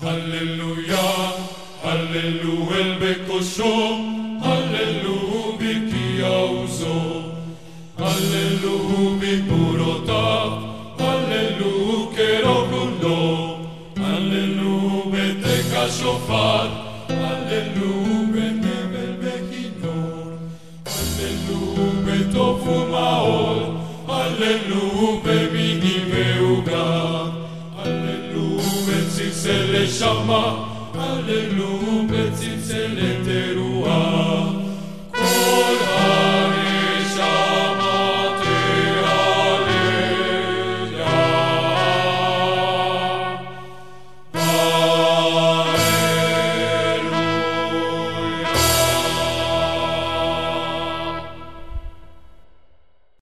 هللويا هللو البكوشو هللو بكياوزو هللو ببروتا هللو كيروكولو هللو بتكا شوفار هللو بنبل بكينور هللو بتوفو ماول هللو بميني بيوغا هللو بتسيسل Neshama, Alléluia, petit